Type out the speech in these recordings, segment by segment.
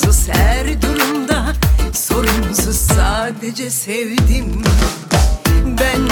Sorumsuz her durumda Sorumsuz sadece sevdim. Ben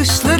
bakışları